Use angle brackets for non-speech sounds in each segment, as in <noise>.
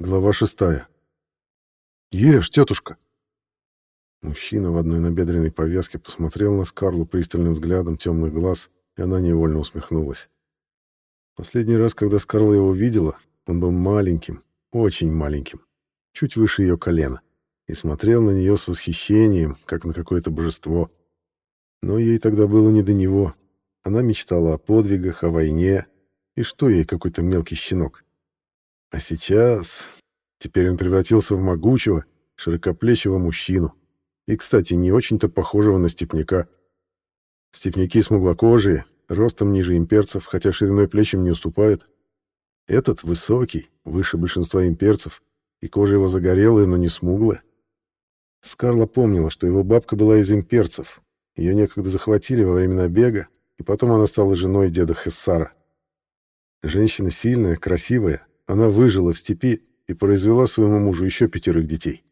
Глава шестая. «Ешь, тетушка!» Мужчина в одной набедренной повязке посмотрел на Скарлу пристальным взглядом темных глаз, и она невольно усмехнулась. Последний раз, когда Скарла его видела, он был маленьким, очень маленьким, чуть выше ее колена, и смотрел на нее с восхищением, как на какое-то божество. Но ей тогда было не до него. Она мечтала о подвигах, о войне, и что ей какой-то мелкий щенок. А сейчас... Теперь он превратился в могучего, широкоплечего мужчину. И, кстати, не очень-то похожего на степняка. Степняки смуглокожие, ростом ниже имперцев, хотя шириной плечем не уступают. Этот высокий, выше большинства имперцев, и кожа его загорелая, но не смуглая. Скарла помнила, что его бабка была из имперцев. Ее некогда захватили во время набега, и потом она стала женой деда Хессара. Женщина сильная, красивая, она выжила в степи и произвела своему мужу еще пятерых детей.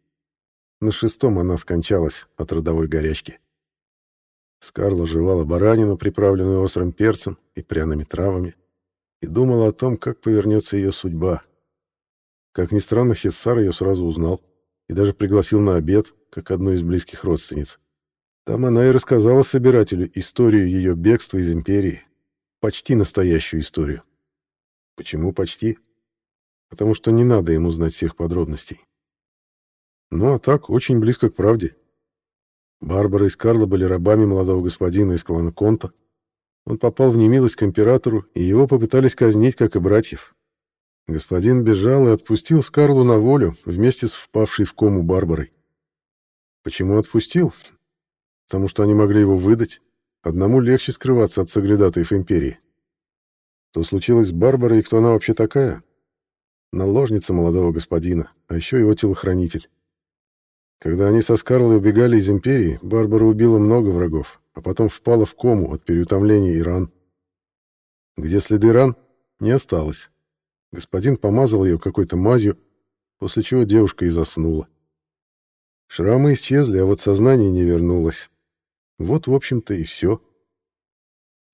На шестом она скончалась от родовой горячки. Скарла жевала баранину, приправленную острым перцем и пряными травами, и думала о том, как повернется ее судьба. Как ни странно, Хессар ее сразу узнал и даже пригласил на обед, как одну из близких родственниц. Там она и рассказала собирателю историю ее бегства из империи, почти настоящую историю. Почему почти? Потому что не надо ему знать всех подробностей. Ну а так, очень близко к правде. Барбара и Скарла были рабами молодого господина из клана Конта. Он попал в немилость к императору, и его попытались казнить, как и братьев. Господин бежал и отпустил Скарлу на волю вместе с впавшей в кому Барбарой. Почему отпустил? Потому что они могли его выдать. Одному легче скрываться от соглядатаев империи. Что случилось с Барбарой и кто она вообще такая, наложница молодого господина, а еще его телохранитель. Когда они со Скарлой убегали из Империи, Барбара убила много врагов, а потом впала в кому от переутомления и ран. Где следы ран, не осталось. Господин помазал ее какой-то мазью, после чего девушка и заснула. Шрамы исчезли, а вот сознание не вернулось. Вот, в общем-то, и все.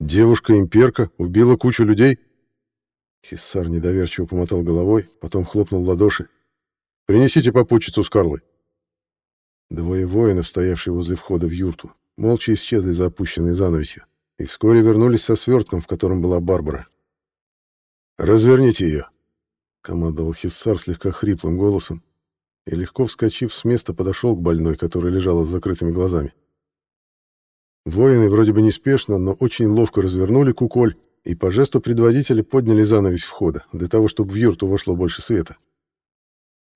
Девушка-имперка убила кучу людей — Хиссар недоверчиво помотал головой, потом хлопнул в ладоши. «Принесите попутчицу с Карлой». Двое воинов, стоявшие возле входа в юрту, молча исчезли за опущенной занавесью и вскоре вернулись со свертком, в котором была Барбара. «Разверните ее!» — командовал Хиссар слегка хриплым голосом и, легко вскочив с места, подошел к больной, которая лежала с закрытыми глазами. Воины вроде бы неспешно, но очень ловко развернули куколь и по жесту предводителя подняли занавесь входа, для того, чтобы в юрту вошло больше света.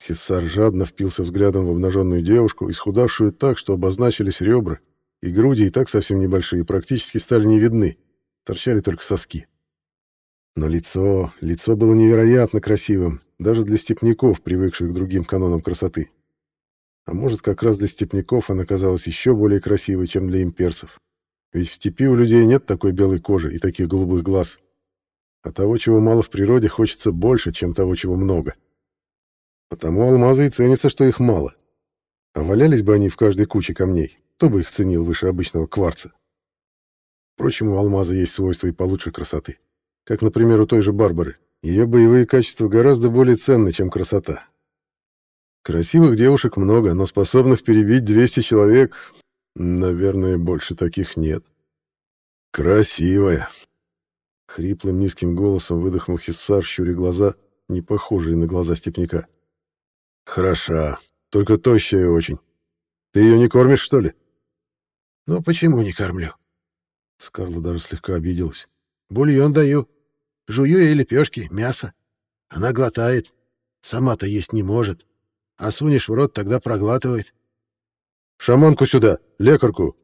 Хиссар жадно впился взглядом в обнаженную девушку, исхудавшую так, что обозначились ребра, и груди и так совсем небольшие, практически стали не видны, торчали только соски. Но лицо, лицо было невероятно красивым, даже для степняков, привыкших к другим канонам красоты. А может, как раз для степняков она казалась еще более красивой, чем для имперцев. Ведь в степи у людей нет такой белой кожи и таких голубых глаз. А того, чего мало в природе, хочется больше, чем того, чего много. Потому алмазы и ценятся, что их мало. А валялись бы они в каждой куче камней, кто бы их ценил выше обычного кварца. Впрочем, у алмаза есть свойства и получше красоты. Как, например, у той же Барбары. Ее боевые качества гораздо более ценны, чем красота. Красивых девушек много, но способных перебить 200 человек Наверное, больше таких нет. Красивая. Хриплым низким голосом выдохнул Хиссар, щуря глаза, не похожие на глаза степняка. Хороша, только тощая очень. Ты ее не кормишь, что ли? Ну, почему не кормлю? Скарла даже слегка обиделась. Бульон даю. Жую ей лепешки, мясо. Она глотает. Сама-то есть не может. А сунешь в рот, тогда проглатывает. «Шаманку сюда! Лекарку!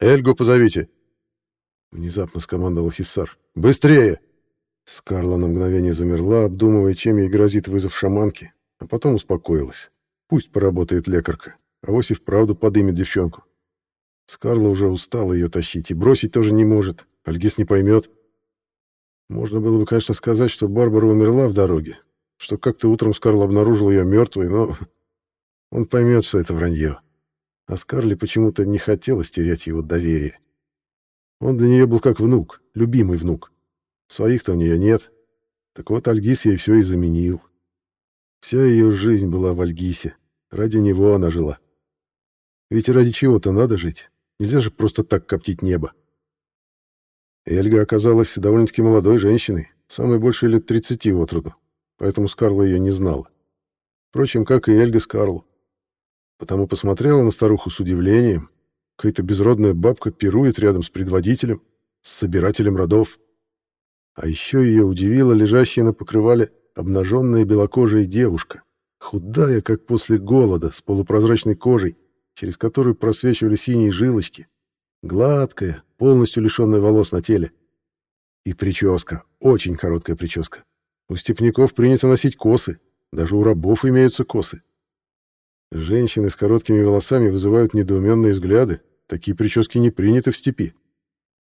Эльгу позовите!» Внезапно скомандовал Хиссар. «Быстрее!» Скарла на мгновение замерла, обдумывая, чем ей грозит вызов шаманки, а потом успокоилась. Пусть поработает лекарка, а вось и вправду подымет девчонку. Скарла уже устала ее тащить и бросить тоже не может, Альгис не поймет. Можно было бы, конечно, сказать, что Барбара умерла в дороге, что как-то утром Скарла обнаружил ее мертвой, но <laughs> он поймет, что это вранье а Скарли почему-то не хотелось терять его доверие. Он для нее был как внук, любимый внук. Своих-то у нее нет. Так вот, Альгис ей все и заменил. Вся ее жизнь была в Альгисе. Ради него она жила. Ведь ради чего-то надо жить. Нельзя же просто так коптить небо. Эльга оказалась довольно-таки молодой женщиной, самой больше лет 30 от роду, поэтому Скарла ее не знала. Впрочем, как и Эльга Скарлу. Потому посмотрела на старуху с удивлением. Какая-то безродная бабка пирует рядом с предводителем, с собирателем родов. А еще ее удивила лежащая на покрывале обнаженная белокожая девушка, худая, как после голода, с полупрозрачной кожей, через которую просвечивали синие жилочки, гладкая, полностью лишенная волос на теле. И прическа, очень короткая прическа. У степняков принято носить косы, даже у рабов имеются косы. Женщины с короткими волосами вызывают недоуменные взгляды, такие прически не приняты в степи.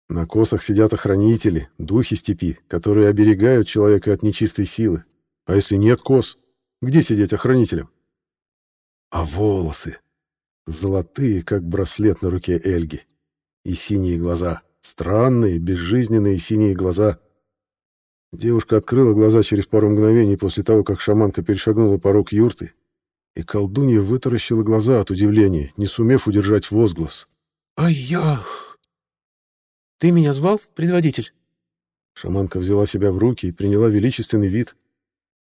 На косах сидят охранители, духи степи, которые оберегают человека от нечистой силы. А если нет кос, где сидеть охранителем? А волосы. Золотые, как браслет на руке Эльги. И синие глаза. Странные, безжизненные синие глаза. Девушка открыла глаза через пару мгновений после того, как шаманка перешагнула порог юрты, и колдунья вытаращила глаза от удивления, не сумев удержать возглас. «Ай-ях!» «Ты меня звал, предводитель?» Шаманка взяла себя в руки и приняла величественный вид.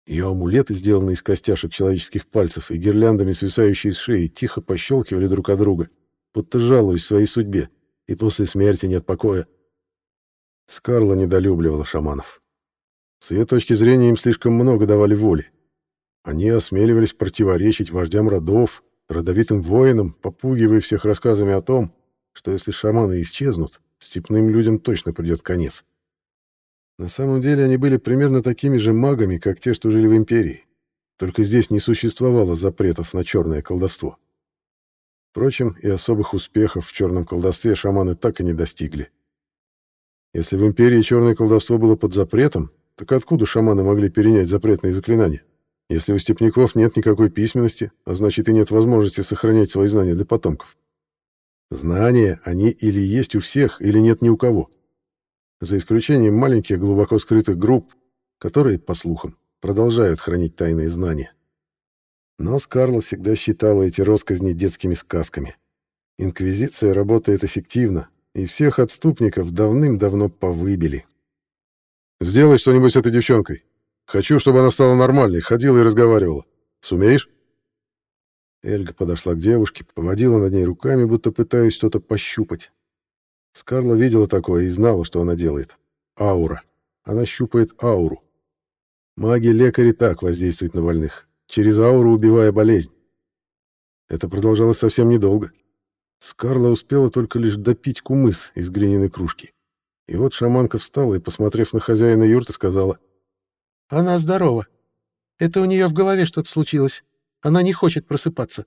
Ее амулеты, сделанные из костяшек человеческих пальцев и гирляндами, свисающие с шеи, тихо пощелкивали друг от друга, будто жалуясь своей судьбе, и после смерти нет покоя. Скарла недолюбливала шаманов. С ее точки зрения им слишком много давали воли. Они осмеливались противоречить вождям родов, родовитым воинам, попугивая всех рассказами о том, что если шаманы исчезнут, степным людям точно придет конец. На самом деле они были примерно такими же магами, как те, что жили в Империи. Только здесь не существовало запретов на черное колдовство. Впрочем, и особых успехов в черном колдовстве шаманы так и не достигли. Если в Империи черное колдовство было под запретом, так откуда шаманы могли перенять запретные заклинания? Если у степняков нет никакой письменности, а значит и нет возможности сохранять свои знания для потомков. Знания, они или есть у всех, или нет ни у кого. За исключением маленьких глубоко скрытых групп, которые, по слухам, продолжают хранить тайные знания. Но Скарла всегда считала эти росказни детскими сказками. Инквизиция работает эффективно, и всех отступников давным-давно повыбили. «Сделай что-нибудь с этой девчонкой. Хочу, чтобы она стала нормальной, ходила и разговаривала. Сумеешь?» Эльга подошла к девушке, поводила над ней руками, будто пытаясь что-то пощупать. Скарла видела такое и знала, что она делает. Аура. Она щупает ауру. Маги-лекари так воздействуют на больных, через ауру убивая болезнь. Это продолжалось совсем недолго. Скарла успела только лишь допить кумыс из глиняной кружки. И вот шаманка встала и, посмотрев на хозяина юрты, сказала. «Она здорова. Это у нее в голове что-то случилось. Она не хочет просыпаться.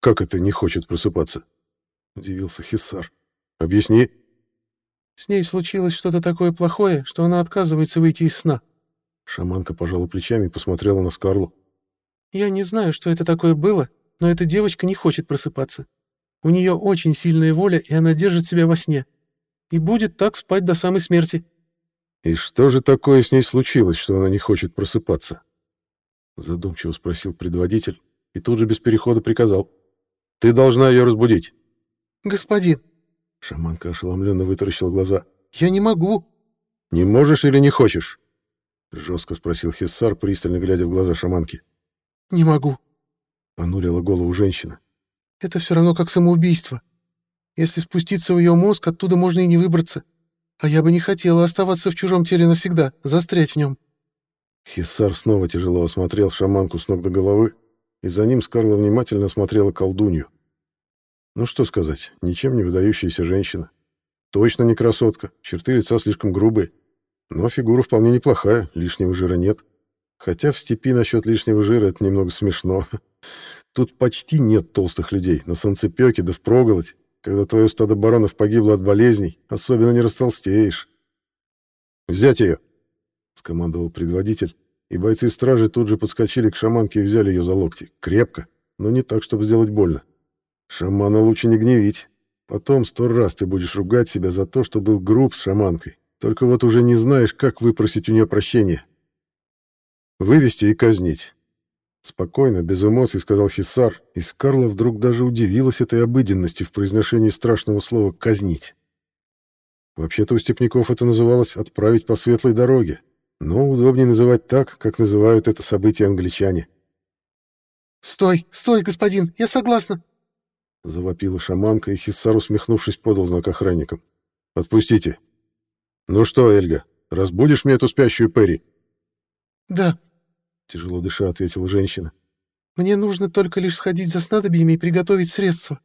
Как это не хочет просыпаться? Удивился Хиссар. Объясни. С ней случилось что-то такое плохое, что она отказывается выйти из сна. Шаманка пожала плечами и посмотрела на Скарлу. Я не знаю, что это такое было, но эта девочка не хочет просыпаться. У нее очень сильная воля, и она держит себя во сне. И будет так спать до самой смерти. И что же такое с ней случилось, что она не хочет просыпаться? Задумчиво спросил предводитель и тут же без перехода приказал. «Ты должна ее разбудить». «Господин!» Шаманка ошеломленно вытаращила глаза. «Я не могу!» «Не можешь или не хочешь?» Жестко спросил Хиссар, пристально глядя в глаза шаманки. «Не могу», — понурила голову женщина. «Это все равно как самоубийство. Если спуститься в ее мозг, оттуда можно и не выбраться. А я бы не хотела оставаться в чужом теле навсегда, застрять в нем». Хиссар снова тяжело осмотрел шаманку с ног до головы, и за ним Скарла внимательно смотрела колдунью. Ну что сказать, ничем не выдающаяся женщина. Точно не красотка, черты лица слишком грубые. Но фигура вполне неплохая, лишнего жира нет. Хотя в степи насчет лишнего жира это немного смешно. <laughs> Тут почти нет толстых людей, на солнцепёке да впроголодь. Когда твое стадо баронов погибло от болезней, особенно не растолстеешь. «Взять ее!» — скомандовал предводитель, и бойцы стражи тут же подскочили к шаманке и взяли ее за локти. Крепко, но не так, чтобы сделать больно. Шамана лучше не гневить. Потом сто раз ты будешь ругать себя за то, что был груб с шаманкой. Только вот уже не знаешь, как выпросить у нее прощения. Вывести и казнить. Спокойно, без эмоций, сказал Хиссар, и Скарла вдруг даже удивилась этой обыденности в произношении страшного слова «казнить». Вообще-то у степняков это называлось «отправить по светлой дороге», но удобнее называть так, как называют это событие англичане. «Стой, стой, господин, я согласна!» Завопила шаманка, и Хиссар, усмехнувшись, подал знак охранникам. «Отпустите!» «Ну что, Эльга, разбудишь мне эту спящую Перри?» «Да», — тяжело дыша ответила женщина. «Мне нужно только лишь сходить за снадобьями и приготовить средства».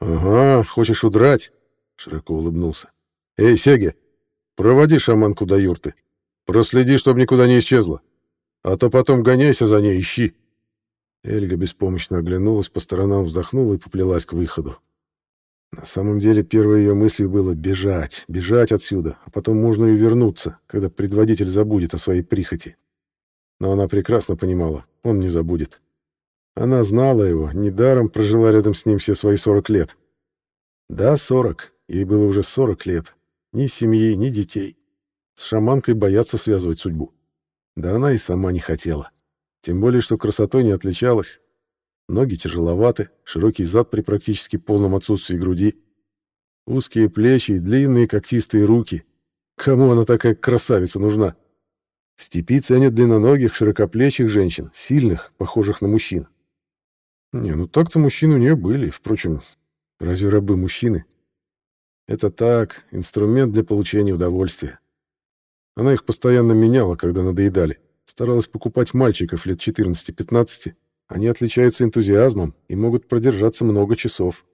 «Ага, хочешь удрать?» — широко улыбнулся. «Эй, Сеге, проводи шаманку до юрты. Проследи, чтобы никуда не исчезла. А то потом гоняйся за ней, ищи». Эльга беспомощно оглянулась, по сторонам вздохнула и поплелась к выходу. На самом деле, первой ее мыслью было бежать, бежать отсюда, а потом можно и вернуться, когда предводитель забудет о своей прихоти. Но она прекрасно понимала, он не забудет. Она знала его, недаром прожила рядом с ним все свои 40 лет. Да, 40, ей было уже 40 лет. Ни семьи, ни детей. С шаманкой бояться связывать судьбу. Да она и сама не хотела. Тем более, что красотой не отличалась. Ноги тяжеловаты, широкий зад при практически полном отсутствии груди. Узкие плечи и длинные когтистые руки. Кому она такая красавица нужна? В степи ценят длинноногих, широкоплечих женщин, сильных, похожих на мужчин. Не, ну так-то мужчины у нее были. Впрочем, разве рабы мужчины? Это так, инструмент для получения удовольствия. Она их постоянно меняла, когда надоедали. Старалась покупать мальчиков лет 14-15, они отличаются энтузиазмом и могут продержаться много часов.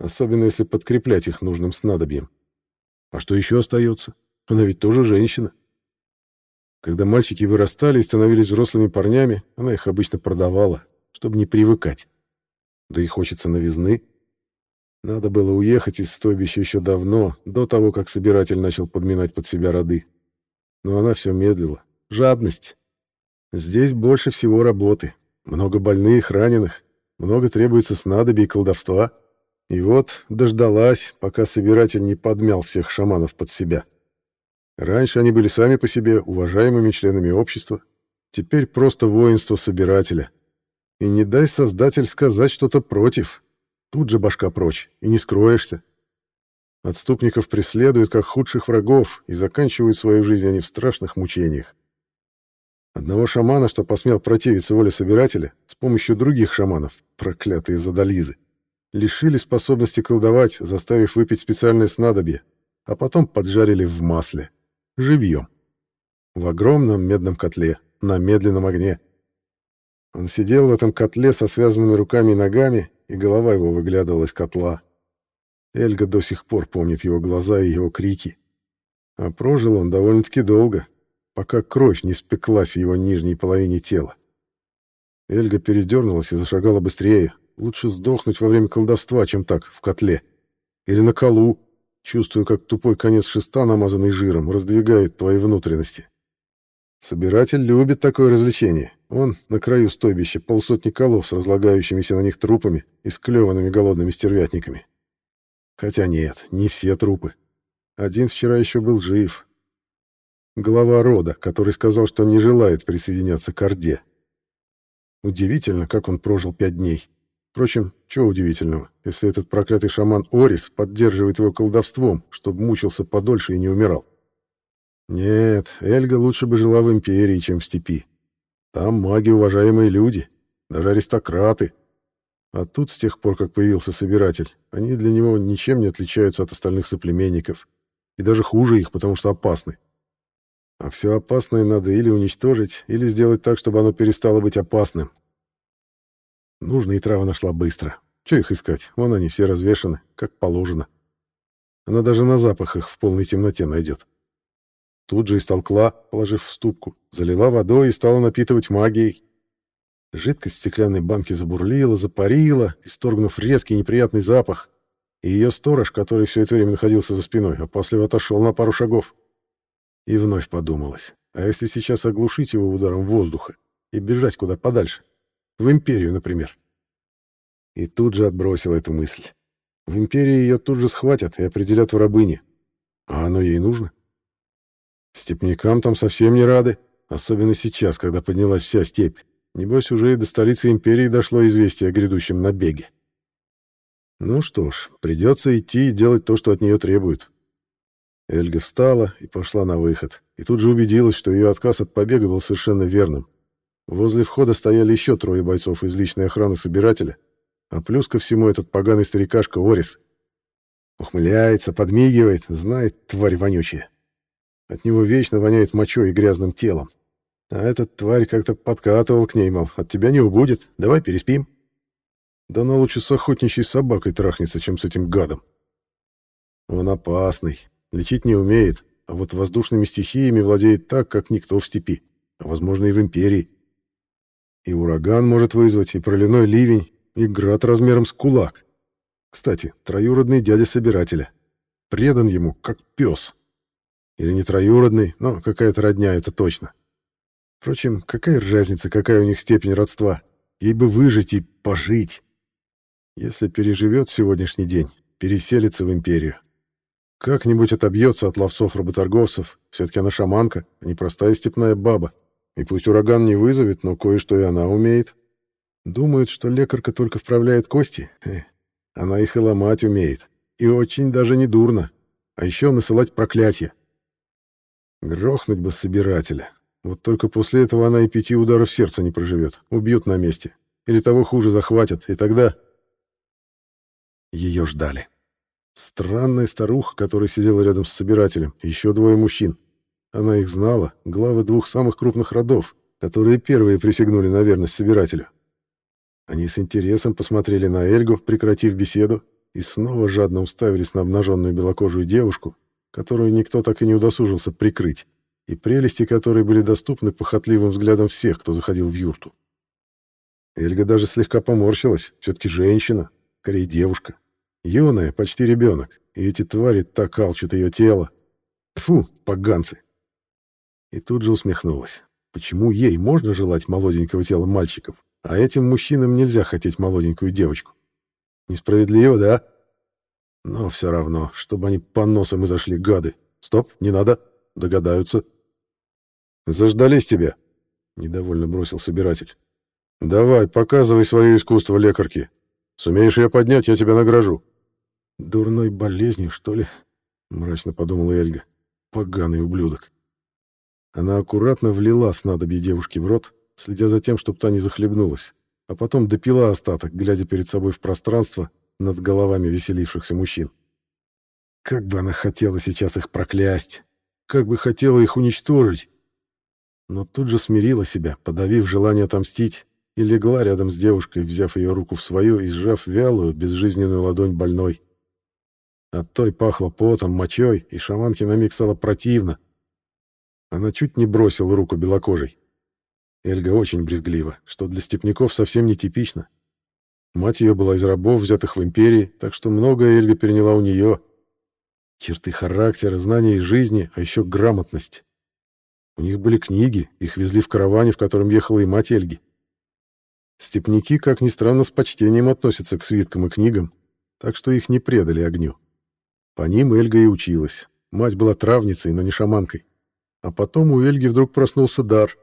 Особенно если подкреплять их нужным снадобьем. А что еще остается? Она ведь тоже женщина. Когда мальчики вырастали и становились взрослыми парнями, она их обычно продавала, чтобы не привыкать. Да и хочется новизны. Надо было уехать из стойбища еще давно, до того, как собиратель начал подминать под себя роды. Но она все медлила. Жадность. Здесь больше всего работы. Много больных, раненых, много требуется снадобий и колдовства. И вот дождалась, пока собиратель не подмял всех шаманов под себя. Раньше они были сами по себе уважаемыми членами общества, теперь просто воинство собирателя. И не дай создатель сказать что-то против. Тут же башка прочь, и не скроешься. Отступников преследуют как худших врагов, и заканчивают свою жизнь они в страшных мучениях. Одного шамана, что посмел противиться воле собирателя, с помощью других шаманов, проклятые задолизы, лишили способности колдовать, заставив выпить специальное снадобье, а потом поджарили в масле. Живьем. В огромном медном котле, на медленном огне. Он сидел в этом котле со связанными руками и ногами, и голова его выглядывала из котла. Эльга до сих пор помнит его глаза и его крики. А прожил он довольно-таки долго, пока кровь не спеклась в его нижней половине тела. Эльга передернулась и зашагала быстрее. Лучше сдохнуть во время колдовства, чем так, в котле. Или на колу, чувствуя, как тупой конец шеста, намазанный жиром, раздвигает твои внутренности. Собиратель любит такое развлечение. Он на краю стойбища полсотни колов с разлагающимися на них трупами и склеванными голодными стервятниками. Хотя нет, не все трупы. Один вчера еще был жив, глава рода, который сказал, что не желает присоединяться к Орде. Удивительно, как он прожил пять дней. Впрочем, чего удивительного, если этот проклятый шаман Орис поддерживает его колдовством, чтобы мучился подольше и не умирал. Нет, Эльга лучше бы жила в Империи, чем в степи. Там маги уважаемые люди, даже аристократы. А тут, с тех пор, как появился Собиратель, они для него ничем не отличаются от остальных соплеменников. И даже хуже их, потому что опасны. А все опасное надо или уничтожить, или сделать так, чтобы оно перестало быть опасным. Нужные травы нашла быстро. Че их искать? Вон они все развешаны, как положено. Она даже на запах их в полной темноте найдет. Тут же истолкла, положив в ступку, залила водой и стала напитывать магией. Жидкость в стеклянной банке забурлила, запарила, исторгнув резкий неприятный запах. И ее сторож, который все это время находился за спиной, опасливо отошел на пару шагов. И вновь подумалось, а если сейчас оглушить его ударом воздуха и бежать куда подальше? В империю, например. И тут же отбросил эту мысль. В империи ее тут же схватят и определят в рабыне. А оно ей нужно? Степнякам там совсем не рады, особенно сейчас, когда поднялась вся степь. Небось, уже и до столицы империи дошло известие о грядущем набеге. Ну что ж, придется идти и делать то, что от нее требуют. Эльга встала и пошла на выход, и тут же убедилась, что ее отказ от побега был совершенно верным. Возле входа стояли еще трое бойцов из личной охраны собирателя, а плюс ко всему этот поганый старикашка Орис. Ухмыляется, подмигивает, знает, тварь вонючая. От него вечно воняет мочой и грязным телом. А этот тварь как-то подкатывал к ней, мол, от тебя не убудет, давай переспим. Да на лучше с охотничьей собакой трахнется, чем с этим гадом. Он опасный, лечить не умеет, а вот воздушными стихиями владеет так, как никто в степи, а возможно и в империи. И ураган может вызвать, и проливной ливень, и град размером с кулак. Кстати, троюродный дядя собирателя. Предан ему, как пес. Или не троюродный, но какая-то родня, это точно. Впрочем, какая разница, какая у них степень родства? Ей бы выжить и пожить. Если переживет сегодняшний день, переселится в империю. Как-нибудь отобьется от ловцов-работорговцев. Все-таки она шаманка, а не простая степная баба. И пусть ураган не вызовет, но кое-что и она умеет. Думают, что лекарка только вправляет кости. Она их и ломать умеет. И очень даже не дурно. А еще насылать проклятия. Грохнуть бы собирателя. Вот только после этого она и пяти ударов сердца не проживет. Убьют на месте. Или того хуже захватят. И тогда... Ее ждали. Странная старуха, которая сидела рядом с собирателем, еще двое мужчин. Она их знала, главы двух самых крупных родов, которые первые присягнули на верность собирателю. Они с интересом посмотрели на Эльгу, прекратив беседу, и снова жадно уставились на обнаженную белокожую девушку, которую никто так и не удосужился прикрыть, и прелести которой были доступны похотливым взглядом всех, кто заходил в юрту. Эльга даже слегка поморщилась, все-таки женщина, скорее девушка. Юная, почти ребенок, и эти твари так алчат ее тело. Фу, поганцы! И тут же усмехнулась. Почему ей можно желать молоденького тела мальчиков, а этим мужчинам нельзя хотеть молоденькую девочку? Несправедливо, да? Но все равно, чтобы они по носам и зашли, гады. Стоп, не надо, догадаются. Заждались тебя, недовольно бросил собиратель. Давай, показывай свое искусство лекарки. Сумеешь ее поднять, я тебя награжу. Дурной болезнью, что ли? Мрачно подумала Эльга. Поганый ублюдок. Она аккуратно влила снадобье девушки в рот, следя за тем, чтобы та не захлебнулась, а потом допила остаток, глядя перед собой в пространство над головами веселившихся мужчин. Как бы она хотела сейчас их проклясть, как бы хотела их уничтожить. Но тут же смирила себя, подавив желание отомстить, и легла рядом с девушкой, взяв ее руку в свою и сжав вялую, безжизненную ладонь больной. От той пахло потом, мочой, и шаманке на миг стало противно, она чуть не бросила руку белокожей. Эльга очень брезглива, что для степняков совсем нетипично. Мать ее была из рабов, взятых в империи, так что многое Эльга переняла у нее. Черты характера, знания из жизни, а еще грамотность. У них были книги, их везли в караване, в котором ехала и мать Эльги. Степняки, как ни странно, с почтением относятся к свиткам и книгам, так что их не предали огню. По ним Эльга и училась. Мать была травницей, но не шаманкой. А потом у Эльги вдруг проснулся дар.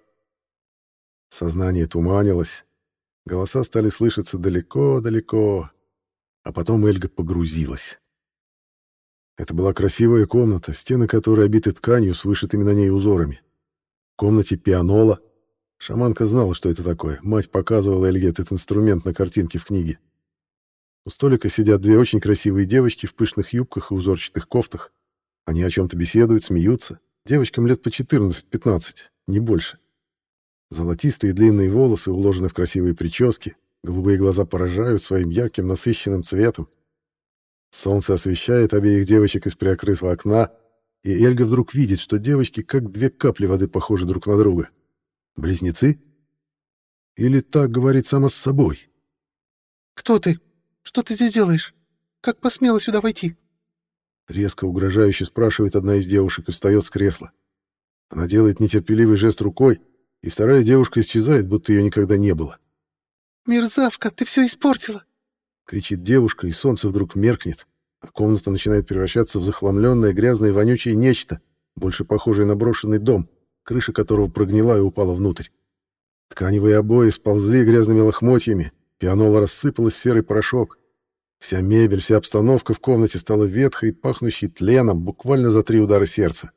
Сознание туманилось. Голоса стали слышаться далеко-далеко. А потом Эльга погрузилась. Это была красивая комната, стены которой обиты тканью с вышитыми на ней узорами. В комнате пианола. Шаманка знала, что это такое. Мать показывала Эльге этот инструмент на картинке в книге. У столика сидят две очень красивые девочки в пышных юбках и узорчатых кофтах. Они о чем-то беседуют, смеются. Девочкам лет по 14-15, не больше. Золотистые длинные волосы уложены в красивые прически, голубые глаза поражают своим ярким насыщенным цветом. Солнце освещает обеих девочек из приоткрытого окна, и Эльга вдруг видит, что девочки как две капли воды похожи друг на друга. Близнецы? Или так говорит сама с собой? «Кто ты? Что ты здесь делаешь? Как посмела сюда войти?» Резко угрожающе спрашивает одна из девушек и встает с кресла. Она делает нетерпеливый жест рукой, и вторая девушка исчезает, будто ее никогда не было. «Мерзавка, ты все испортила!» кричит девушка, и солнце вдруг меркнет, а комната начинает превращаться в захламленное, грязное и вонючее нечто, больше похожее на брошенный дом, крыша которого прогнила и упала внутрь. Тканевые обои сползли грязными лохмотьями, пианола рассыпалась в серый порошок. Вся мебель, вся обстановка в комнате стала ветхой, пахнущей тленом буквально за три удара сердца.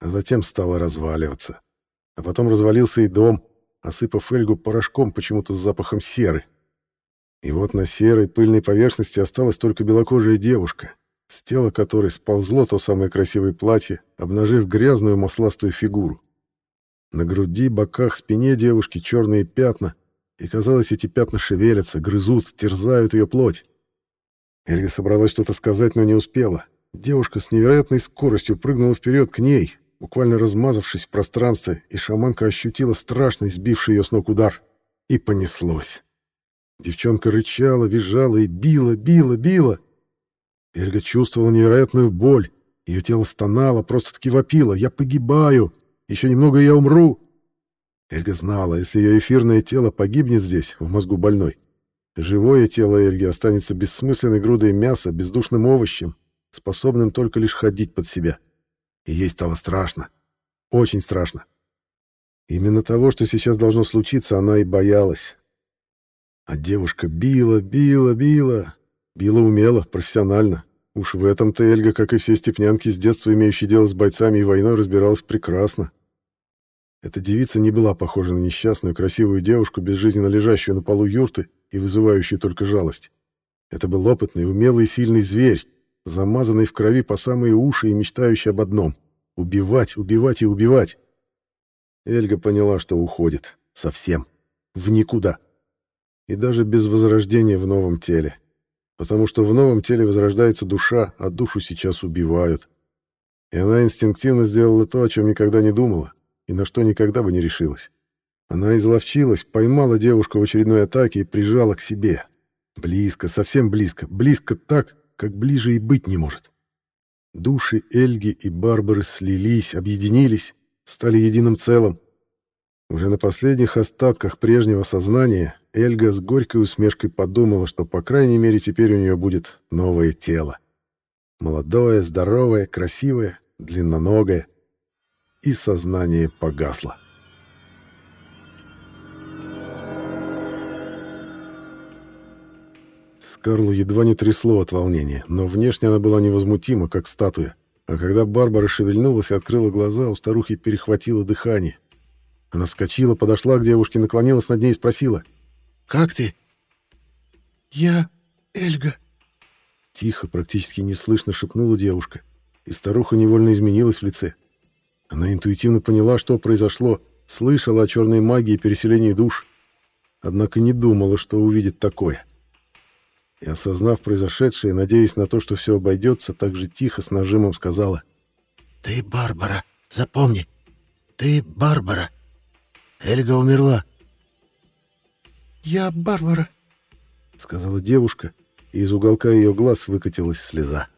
А затем стала разваливаться. А потом развалился и дом, осыпав Эльгу порошком почему-то с запахом серы. И вот на серой пыльной поверхности осталась только белокожая девушка, с тела которой сползло то самое красивое платье, обнажив грязную масластую фигуру. На груди, боках, спине девушки черные пятна, и, казалось, эти пятна шевелятся, грызут, терзают ее плоть. Эльга собралась что-то сказать, но не успела. Девушка с невероятной скоростью прыгнула вперед к ней, буквально размазавшись в пространстве, и шаманка ощутила страшный сбивший ее с ног удар. И понеслось. Девчонка рычала, визжала и била, била, била. Эльга чувствовала невероятную боль. Ее тело стонало, просто-таки вопило. «Я погибаю! Еще немного, я умру!» Эльга знала, если ее эфирное тело погибнет здесь, в мозгу больной, живое тело Эльги останется бессмысленной грудой мяса, бездушным овощем, способным только лишь ходить под себя. И ей стало страшно. Очень страшно. Именно того, что сейчас должно случиться, она и боялась. А девушка била, била, била. Била умело, профессионально. Уж в этом-то Эльга, как и все степнянки, с детства имеющие дело с бойцами и войной, разбиралась прекрасно. Эта девица не была похожа на несчастную, красивую девушку, безжизненно лежащую на полу юрты и вызывающую только жалость. Это был опытный, умелый и сильный зверь, замазанный в крови по самые уши и мечтающий об одном — убивать, убивать и убивать. Эльга поняла, что уходит. Совсем. В никуда. И даже без возрождения в новом теле. Потому что в новом теле возрождается душа, а душу сейчас убивают. И она инстинктивно сделала то, о чем никогда не думала и на что никогда бы не решилась. Она изловчилась, поймала девушку в очередной атаке и прижала к себе. Близко, совсем близко, близко так, как ближе и быть не может. Души Эльги и Барбары слились, объединились, стали единым целым. Уже на последних остатках прежнего сознания Эльга с горькой усмешкой подумала, что, по крайней мере, теперь у нее будет новое тело. Молодое, здоровое, красивое, длинноногое — и сознание погасло. Скарлу едва не трясло от волнения, но внешне она была невозмутима, как статуя. А когда Барбара шевельнулась и открыла глаза, у старухи перехватило дыхание. Она вскочила, подошла к девушке, наклонилась над ней и спросила. «Как ты?» «Я Эльга», — тихо, практически неслышно шепнула девушка, и старуха невольно изменилась в лице. Она интуитивно поняла, что произошло, слышала о черной магии и переселении душ, однако не думала, что увидит такое. И, осознав произошедшее, надеясь на то, что все обойдется, так же тихо, с нажимом сказала. «Ты Барбара, запомни, ты Барбара. Эльга умерла». «Я Барбара», — сказала девушка, и из уголка ее глаз выкатилась слеза.